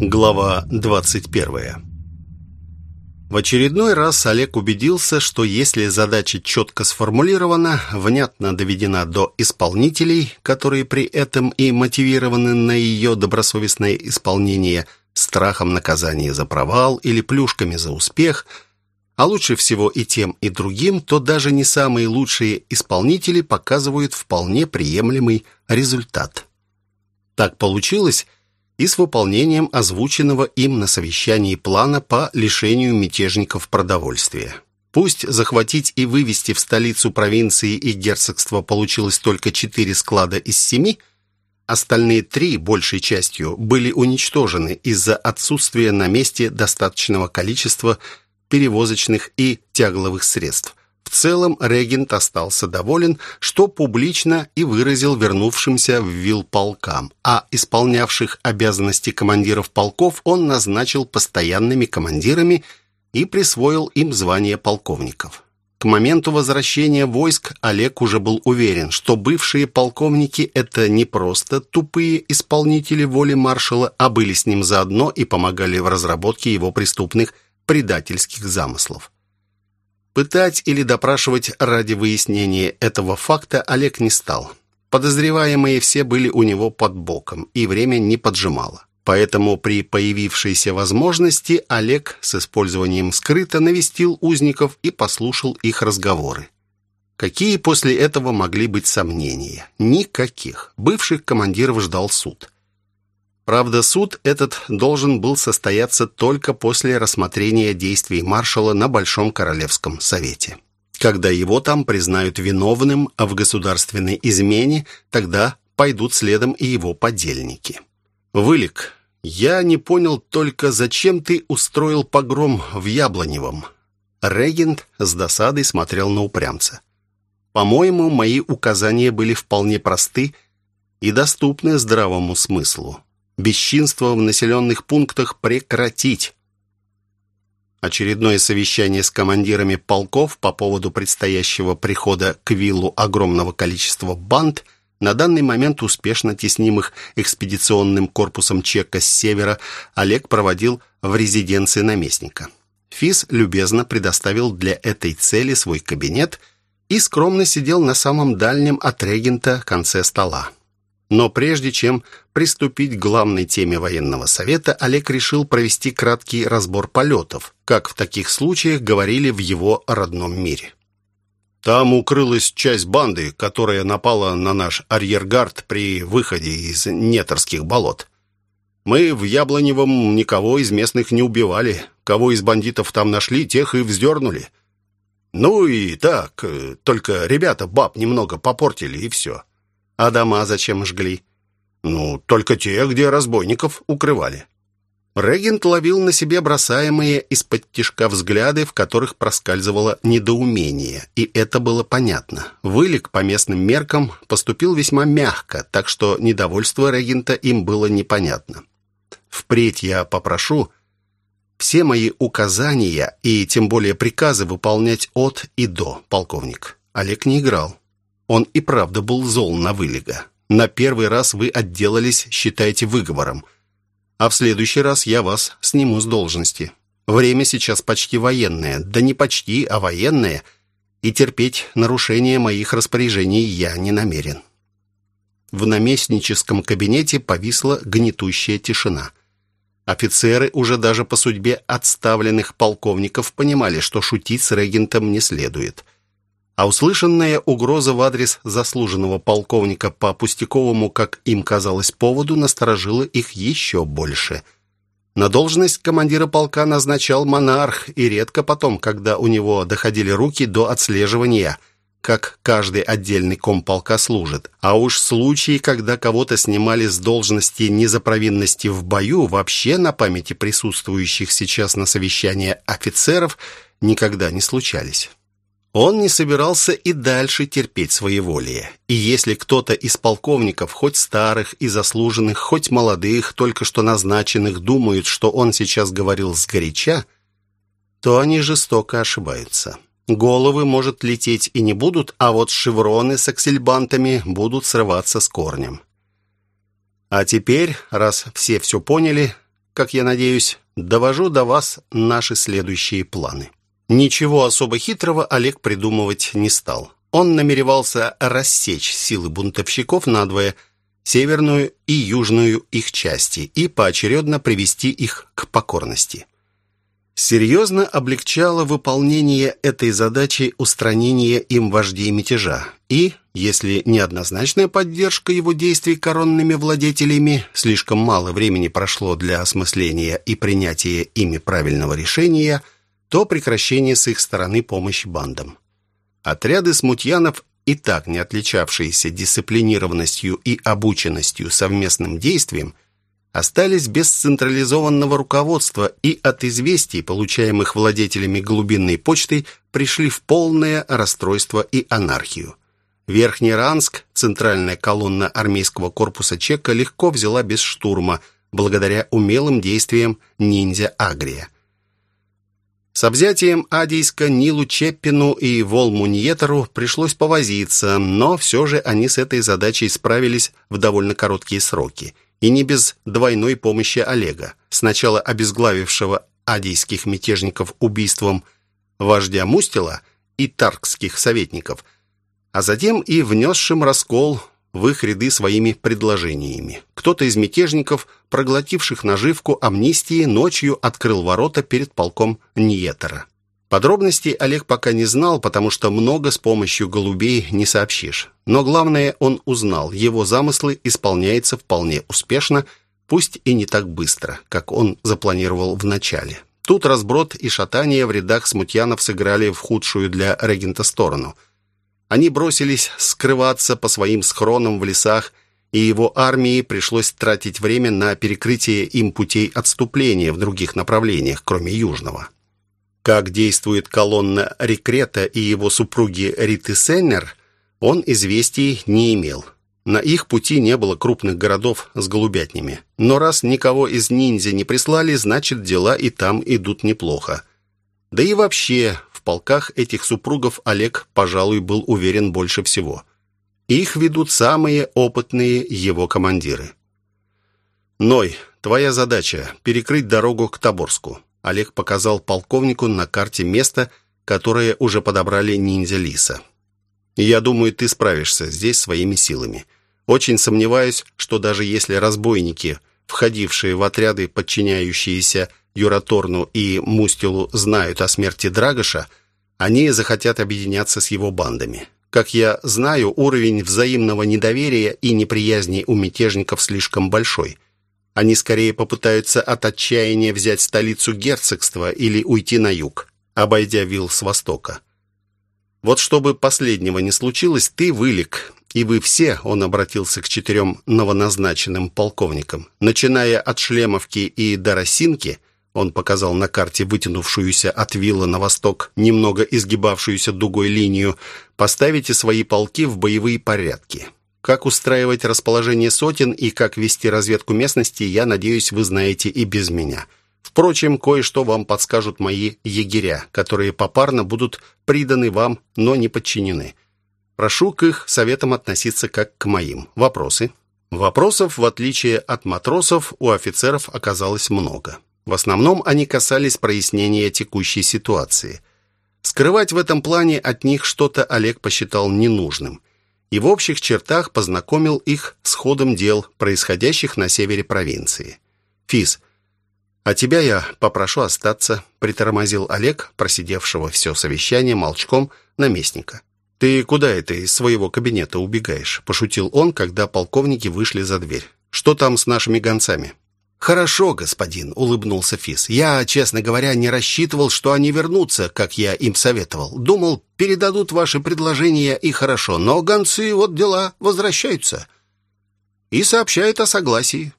Глава 21 В очередной раз Олег убедился, что если задача четко сформулирована, внятно доведена до исполнителей, которые при этом и мотивированы на ее добросовестное исполнение страхом наказания за провал или плюшками за успех, а лучше всего и тем, и другим, то даже не самые лучшие исполнители показывают вполне приемлемый результат. Так получилось, и с выполнением озвученного им на совещании плана по лишению мятежников продовольствия. Пусть захватить и вывести в столицу провинции и герцогства получилось только четыре склада из семи, остальные три, большей частью, были уничтожены из-за отсутствия на месте достаточного количества перевозочных и тягловых средств – в целом регент остался доволен, что публично и выразил вернувшимся в вил полкам, а исполнявших обязанности командиров полков он назначил постоянными командирами и присвоил им звание полковников. К моменту возвращения войск Олег уже был уверен, что бывшие полковники – это не просто тупые исполнители воли маршала, а были с ним заодно и помогали в разработке его преступных предательских замыслов. Пытать или допрашивать ради выяснения этого факта Олег не стал. Подозреваемые все были у него под боком, и время не поджимало. Поэтому при появившейся возможности Олег с использованием скрыто навестил узников и послушал их разговоры. Какие после этого могли быть сомнения? Никаких. Бывших командиров ждал суд. Правда, суд этот должен был состояться только после рассмотрения действий маршала на Большом Королевском Совете. Когда его там признают виновным в государственной измене, тогда пойдут следом и его подельники. «Вылик, я не понял только, зачем ты устроил погром в Яблоневом?» Регент с досадой смотрел на упрямца. «По-моему, мои указания были вполне просты и доступны здравому смыслу бесчинство в населенных пунктах прекратить. Очередное совещание с командирами полков по поводу предстоящего прихода к виллу огромного количества банд, на данный момент успешно теснимых экспедиционным корпусом Чека с севера, Олег проводил в резиденции наместника. ФИС любезно предоставил для этой цели свой кабинет и скромно сидел на самом дальнем от регента конце стола. Но прежде чем приступить к главной теме военного совета, Олег решил провести краткий разбор полетов, как в таких случаях говорили в его родном мире. Там укрылась часть банды, которая напала на наш арьергард при выходе из Неторских болот. Мы в Яблоневом никого из местных не убивали. Кого из бандитов там нашли, тех и вздернули. Ну и так, только ребята баб немного попортили, и все. А дома зачем жгли? Ну, только те, где разбойников укрывали. Регент ловил на себе бросаемые из-под тишка взгляды, в которых проскальзывало недоумение, и это было понятно. Вылик по местным меркам поступил весьма мягко, так что недовольство регента им было непонятно. Впредь я попрошу все мои указания и тем более приказы выполнять от и до, полковник. Олег не играл. Он и правда был зол на вылега. На первый раз вы отделались, считайте, выговором. А в следующий раз я вас сниму с должности. Время сейчас почти военное. Да не почти, а военное. И терпеть нарушение моих распоряжений я не намерен. В наместническом кабинете повисла гнетущая тишина. Офицеры, уже даже по судьбе отставленных полковников, понимали, что шутить с регентом не следует а услышанная угроза в адрес заслуженного полковника по пустяковому, как им казалось, поводу насторожила их еще больше. На должность командира полка назначал монарх, и редко потом, когда у него доходили руки до отслеживания, как каждый отдельный комполка служит. А уж случаи, когда кого-то снимали с должности не за провинности в бою, вообще на памяти присутствующих сейчас на совещании офицеров никогда не случались. Он не собирался и дальше терпеть своеволие. И если кто-то из полковников, хоть старых и заслуженных, хоть молодых, только что назначенных, думают, что он сейчас говорил сгоряча, то они жестоко ошибаются. Головы, может, лететь и не будут, а вот шевроны с аксельбантами будут срываться с корнем. А теперь, раз все все поняли, как я надеюсь, довожу до вас наши следующие планы». Ничего особо хитрого Олег придумывать не стал. Он намеревался рассечь силы бунтовщиков надвое, северную и южную их части, и поочередно привести их к покорности. Серьезно облегчало выполнение этой задачи устранение им вождей мятежа. И, если неоднозначная поддержка его действий коронными владетелями, слишком мало времени прошло для осмысления и принятия ими правильного решения – то прекращение с их стороны помощи бандам. Отряды смутьянов, и так не отличавшиеся дисциплинированностью и обученностью совместным действием, остались без централизованного руководства и от известий, получаемых владетелями глубинной почты, пришли в полное расстройство и анархию. Верхний Ранск, центральная колонна армейского корпуса Чека, легко взяла без штурма, благодаря умелым действиям ниндзя Агрия. С взятием Адийска Нилу Чеппину и Волму Ньетеру пришлось повозиться, но все же они с этой задачей справились в довольно короткие сроки. И не без двойной помощи Олега, сначала обезглавившего адийских мятежников убийством вождя Мустила и таркских советников, а затем и внесшим раскол в их ряды своими предложениями. Кто-то из мятежников, проглотивших наживку амнистии, ночью открыл ворота перед полком Ниетера. Подробностей Олег пока не знал, потому что много с помощью голубей не сообщишь. Но главное, он узнал, его замыслы исполняются вполне успешно, пусть и не так быстро, как он запланировал в начале. Тут разброд и шатание в рядах смутьянов сыграли в худшую для регента сторону – они бросились скрываться по своим схронам в лесах, и его армии пришлось тратить время на перекрытие им путей отступления в других направлениях, кроме Южного. Как действует колонна Рекрета и его супруги Риты Сеннер, он известий не имел. На их пути не было крупных городов с голубятнями. Но раз никого из ниндзя не прислали, значит, дела и там идут неплохо. Да и вообще, полках этих супругов Олег, пожалуй, был уверен больше всего. Их ведут самые опытные его командиры. «Ной, твоя задача – перекрыть дорогу к Тоборску». Олег показал полковнику на карте место, которое уже подобрали ниндзя Лиса. «Я думаю, ты справишься здесь своими силами. Очень сомневаюсь, что даже если разбойники, входившие в отряды, подчиняющиеся Юраторну и Мустилу знают о смерти Драгоша, они захотят объединяться с его бандами. Как я знаю, уровень взаимного недоверия и неприязни у мятежников слишком большой. Они скорее попытаются от отчаяния взять столицу герцогства или уйти на юг, обойдя вил с востока. Вот чтобы последнего не случилось, ты вылек, и вы все, он обратился к четырем новоназначенным полковникам, начиная от Шлемовки и до Росинки – он показал на карте вытянувшуюся от вилла на восток, немного изгибавшуюся дугой линию. «Поставите свои полки в боевые порядки. Как устраивать расположение сотен и как вести разведку местности, я надеюсь, вы знаете и без меня. Впрочем, кое-что вам подскажут мои егеря, которые попарно будут приданы вам, но не подчинены. Прошу к их советам относиться как к моим. Вопросы?» Вопросов, в отличие от матросов, у офицеров оказалось много. В основном они касались прояснения текущей ситуации. Скрывать в этом плане от них что-то Олег посчитал ненужным и в общих чертах познакомил их с ходом дел, происходящих на севере провинции. «Физ, а тебя я попрошу остаться», — притормозил Олег, просидевшего все совещание молчком наместника. «Ты куда это из своего кабинета убегаешь?» — пошутил он, когда полковники вышли за дверь. «Что там с нашими гонцами?» «Хорошо, господин», — улыбнулся Фис. «Я, честно говоря, не рассчитывал, что они вернутся, как я им советовал. Думал, передадут ваши предложения и хорошо, но гонцы, вот дела, возвращаются. И сообщают о согласии.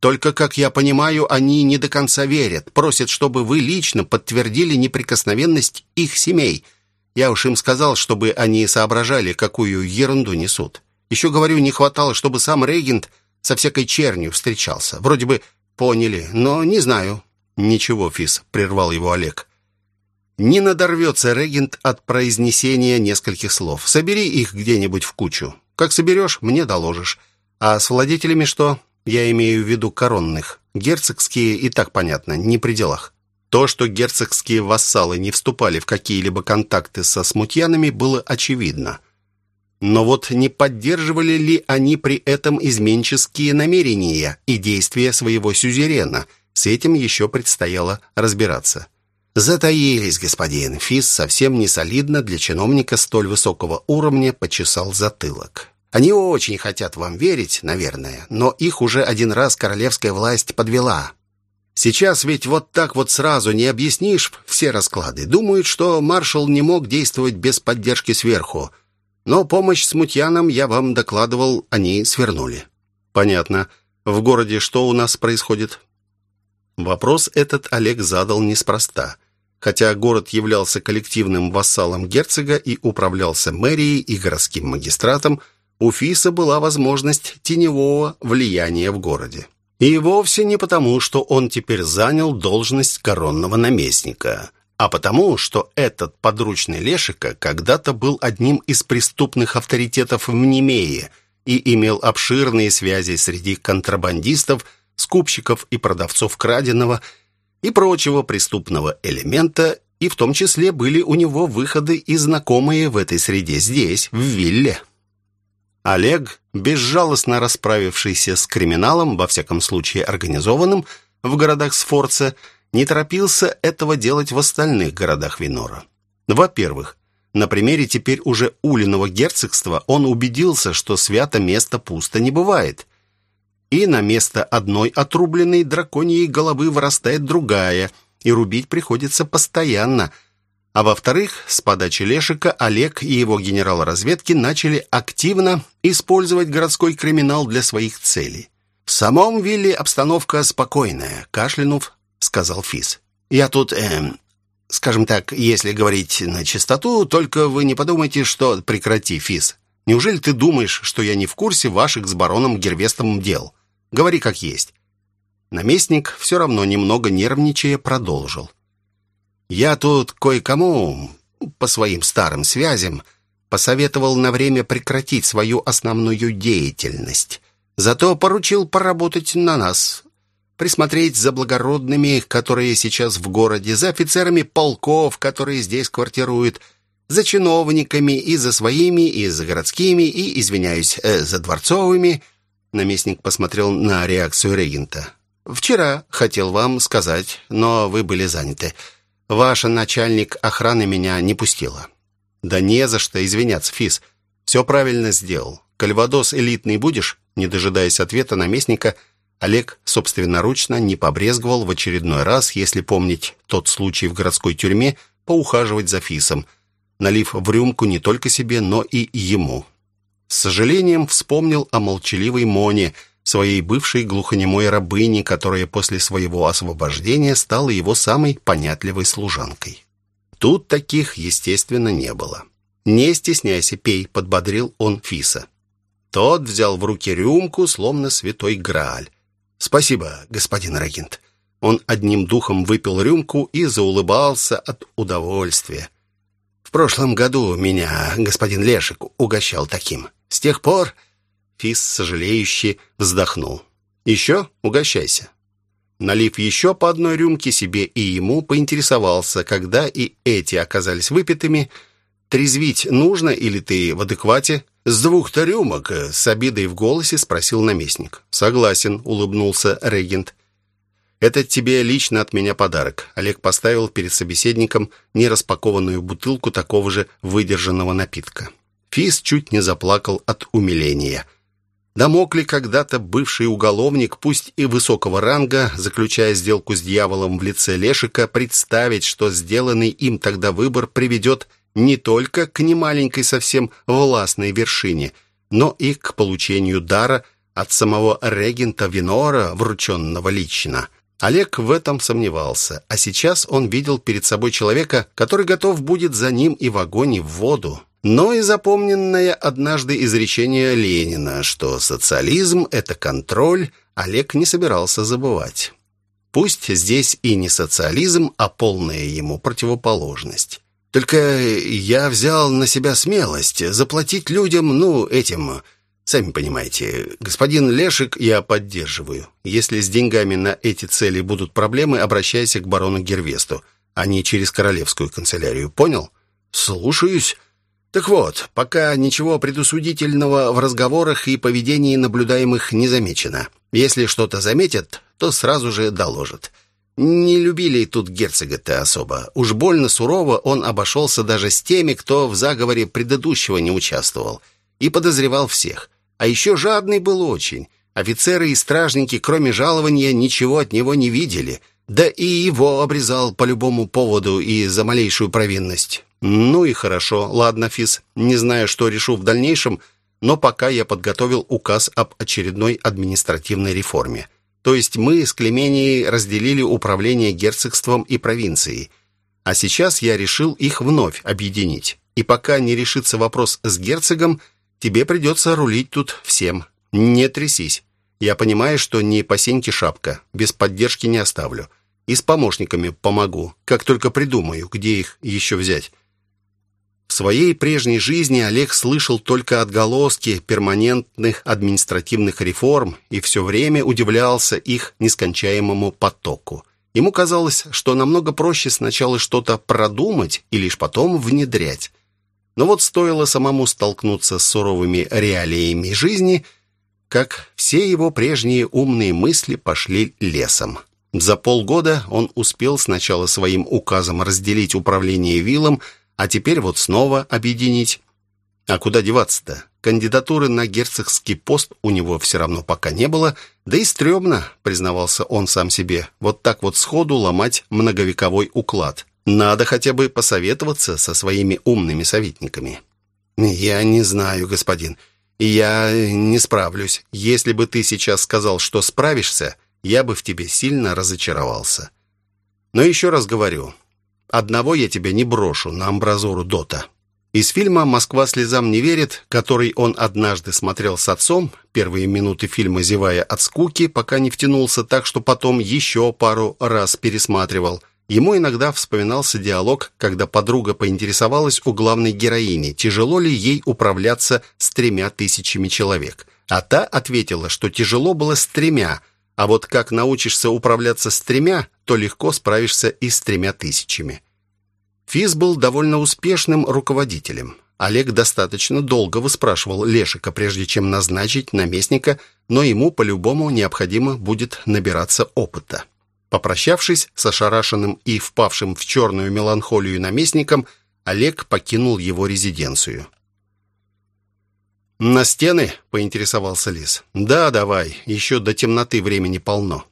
Только, как я понимаю, они не до конца верят, просят, чтобы вы лично подтвердили неприкосновенность их семей. Я уж им сказал, чтобы они соображали, какую ерунду несут. Еще, говорю, не хватало, чтобы сам регент со всякой чернью встречался. Вроде бы «Поняли, но не знаю». «Ничего, Фис», — прервал его Олег. «Не надорвется регент от произнесения нескольких слов. Собери их где-нибудь в кучу. Как соберешь, мне доложишь. А с владетелями что? Я имею в виду коронных. Герцогские и так понятно, не при делах. То, что герцогские вассалы не вступали в какие-либо контакты со смутьянами, было очевидно. Но вот не поддерживали ли они при этом изменческие намерения и действия своего сюзерена? С этим еще предстояло разбираться. «Затаились, господин». Фис совсем не солидно для чиновника столь высокого уровня почесал затылок. «Они очень хотят вам верить, наверное, но их уже один раз королевская власть подвела. Сейчас ведь вот так вот сразу не объяснишь все расклады. Думают, что маршал не мог действовать без поддержки сверху. Но помощь смутьянам, я вам докладывал, они свернули». «Понятно. В городе что у нас происходит?» Вопрос этот Олег задал неспроста. Хотя город являлся коллективным вассалом герцога и управлялся мэрией и городским магистратом, у Фиса была возможность теневого влияния в городе. И вовсе не потому, что он теперь занял должность коронного наместника, а потому, что этот подручный Лешика когда-то был одним из преступных авторитетов в Немее и имел обширные связи среди контрабандистов, скупщиков и продавцов краденого и прочего преступного элемента, и в том числе были у него выходы и знакомые в этой среде здесь, в вилле. Олег, безжалостно расправившийся с криминалом, во всяком случае организованным, в городах Сфорца, не торопился этого делать в остальных городах Винора. Во-первых, на примере теперь уже Улиного герцогства он убедился, что свято место пусто не бывает. И на место одной отрубленной драконьей головы вырастает другая, и рубить приходится постоянно – а во-вторых, с подачи Лешика Олег и его генерал разведки начали активно использовать городской криминал для своих целей. «В самом Вилле обстановка спокойная», — кашлянув, сказал Фис. «Я тут, эм, скажем так, если говорить на чистоту, только вы не подумайте, что... Прекрати, Фис. Неужели ты думаешь, что я не в курсе ваших с бароном Гервестом дел? Говори как есть». Наместник, все равно немного нервничая, продолжил. Я тут кое-кому, по своим старым связям, посоветовал на время прекратить свою основную деятельность. Зато поручил поработать на нас, присмотреть за благородными, которые сейчас в городе, за офицерами полков, которые здесь квартируют, за чиновниками и за своими, и за городскими, и, извиняюсь, э, за дворцовыми. Наместник посмотрел на реакцию регента. «Вчера хотел вам сказать, но вы были заняты. Ваша начальник охраны меня не пустила». «Да не за что извиняться, Фис. Все правильно сделал. Кальвадос элитный будешь?» Не дожидаясь ответа наместника, Олег собственноручно не побрезговал в очередной раз, если помнить тот случай в городской тюрьме, поухаживать за Фисом, налив в рюмку не только себе, но и ему. С сожалением вспомнил о молчаливой Моне – своей бывшей глухонемой рабыни, которая после своего освобождения стала его самой понятливой служанкой. Тут таких, естественно, не было. «Не стесняйся, пей», — подбодрил он Фиса. Тот взял в руки рюмку, словно святой Грааль. «Спасибо, господин регент». Он одним духом выпил рюмку и заулыбался от удовольствия. «В прошлом году меня господин Лешек угощал таким. С тех пор Фис, сожалеюще, вздохнул. «Еще? Угощайся». Налив еще по одной рюмке себе и ему, поинтересовался, когда и эти оказались выпитыми. «Трезвить нужно или ты в адеквате?» «С двух-то рюмок», — с обидой в голосе спросил наместник. «Согласен», — улыбнулся регент. «Это тебе лично от меня подарок». Олег поставил перед собеседником нераспакованную бутылку такого же выдержанного напитка. Фис чуть не заплакал от умиления — да мог ли когда-то бывший уголовник, пусть и высокого ранга, заключая сделку с дьяволом в лице Лешика, представить, что сделанный им тогда выбор приведет не только к немаленькой совсем властной вершине, но и к получению дара от самого регента Винора, врученного лично. Олег в этом сомневался, а сейчас он видел перед собой человека, который готов будет за ним и в огонь, и в воду но и запомненное однажды изречение Ленина, что социализм – это контроль, Олег не собирался забывать. Пусть здесь и не социализм, а полная ему противоположность. Только я взял на себя смелость заплатить людям, ну, этим, Сами понимаете, господин Лешек я поддерживаю. Если с деньгами на эти цели будут проблемы, обращайся к барону Гервесту, а не через королевскую канцелярию. Понял? Слушаюсь. Так вот, пока ничего предусудительного в разговорах и поведении наблюдаемых не замечено. Если что-то заметят, то сразу же доложат. Не любили тут герцога-то особо. Уж больно сурово он обошелся даже с теми, кто в заговоре предыдущего не участвовал. И подозревал всех. А еще жадный был очень. Офицеры и стражники, кроме жалования, ничего от него не видели. Да и его обрезал по любому поводу и за малейшую провинность. Ну и хорошо. Ладно, Фис, не знаю, что решу в дальнейшем, но пока я подготовил указ об очередной административной реформе. То есть мы с Клеменией разделили управление герцогством и провинцией. А сейчас я решил их вновь объединить. И пока не решится вопрос с герцогом, тебе придется рулить тут всем. Не трясись. Я понимаю, что не по сеньке шапка. Без поддержки не оставлю. И с помощниками помогу. Как только придумаю, где их еще взять. Своей прежней жизни Олег слышал только отголоски перманентных административных реформ и все время удивлялся их нескончаемому потоку. Ему казалось, что намного проще сначала что-то продумать и лишь потом внедрять. Но вот стоило самому столкнуться с суровыми реалиями жизни, как все его прежние умные мысли пошли лесом. За полгода он успел сначала своим указом разделить управление виллом, а теперь вот снова объединить. А куда деваться-то? Кандидатуры на герцогский пост у него все равно пока не было, да и стрёмно, признавался он сам себе, вот так вот сходу ломать многовековой уклад. Надо хотя бы посоветоваться со своими умными советниками. «Я не знаю, господин. Я не справлюсь. Если бы ты сейчас сказал, что справишься, я бы в тебе сильно разочаровался. Но еще раз говорю, Одного я тебя не брошу на амбразуру Дота. Из фильма «Москва слезам не верит», который он однажды смотрел с отцом, первые минуты фильма зевая от скуки, пока не втянулся так, что потом еще пару раз пересматривал. Ему иногда вспоминался диалог, когда подруга поинтересовалась у главной героини, тяжело ли ей управляться с тремя тысячами человек. А та ответила, что тяжело было с тремя, а вот как научишься управляться с тремя, то легко справишься и с тремя тысячами. Физ был довольно успешным руководителем. Олег достаточно долго выспрашивал Лешика, прежде чем назначить наместника, но ему по-любому необходимо будет набираться опыта. Попрощавшись с ошарашенным и впавшим в черную меланхолию наместником, Олег покинул его резиденцию. «На стены?» — поинтересовался Лис. «Да, давай. Еще до темноты времени полно».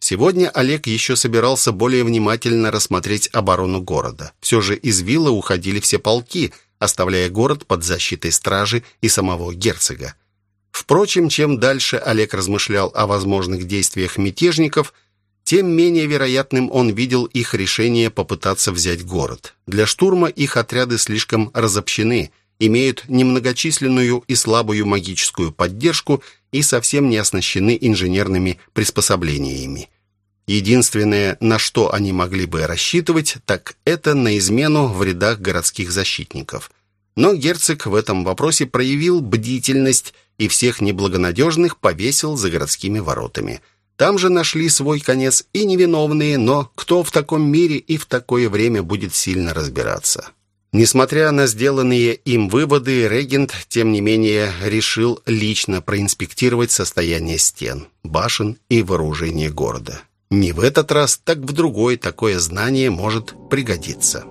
Сегодня Олег еще собирался более внимательно рассмотреть оборону города. Все же из вилла уходили все полки, оставляя город под защитой стражи и самого герцога. Впрочем, чем дальше Олег размышлял о возможных действиях мятежников, тем менее вероятным он видел их решение попытаться взять город. Для штурма их отряды слишком разобщены – имеют немногочисленную и слабую магическую поддержку и совсем не оснащены инженерными приспособлениями. Единственное, на что они могли бы рассчитывать, так это на измену в рядах городских защитников. Но герцог в этом вопросе проявил бдительность и всех неблагонадежных повесил за городскими воротами. Там же нашли свой конец и невиновные, но кто в таком мире и в такое время будет сильно разбираться? Несмотря на сделанные им выводы, регент, тем не менее, решил лично проинспектировать состояние стен, башен и вооружение города. Не в этот раз, так в другой такое знание может пригодиться.